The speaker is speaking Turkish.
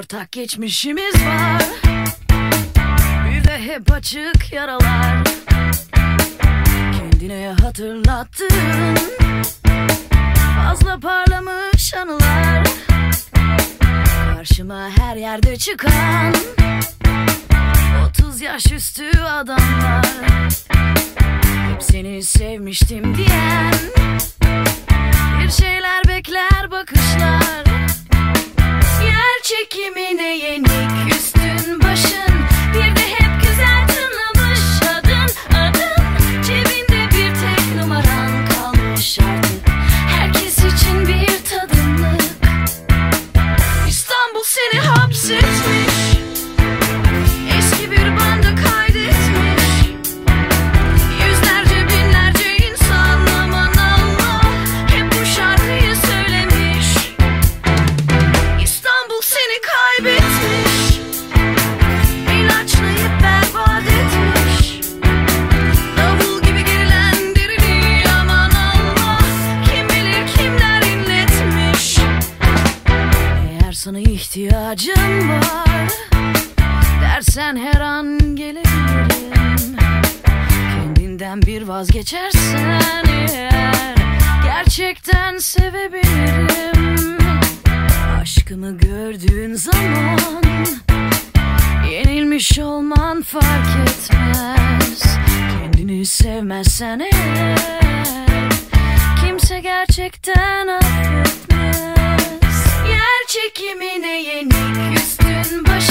ortak geçmişimiz var. Bir de hep açık yaralar. Kendine hatırlattın Fazla parlamış anılar. Karşıma her yerde çıkan 30 yaş üstü adamlar. Hep seni sevmiştim diyen sana ihtiyacım var. Dersen her an gelebilirim. Kendinden bir vazgeçersen eğer Gerçekten sevebilirim. Aşkımı gördüğün zaman Yenilmiş olman fark etmez. Kendini sevmezsen eğer Kimse gerçekten affetmez kimine yenik üstün başı.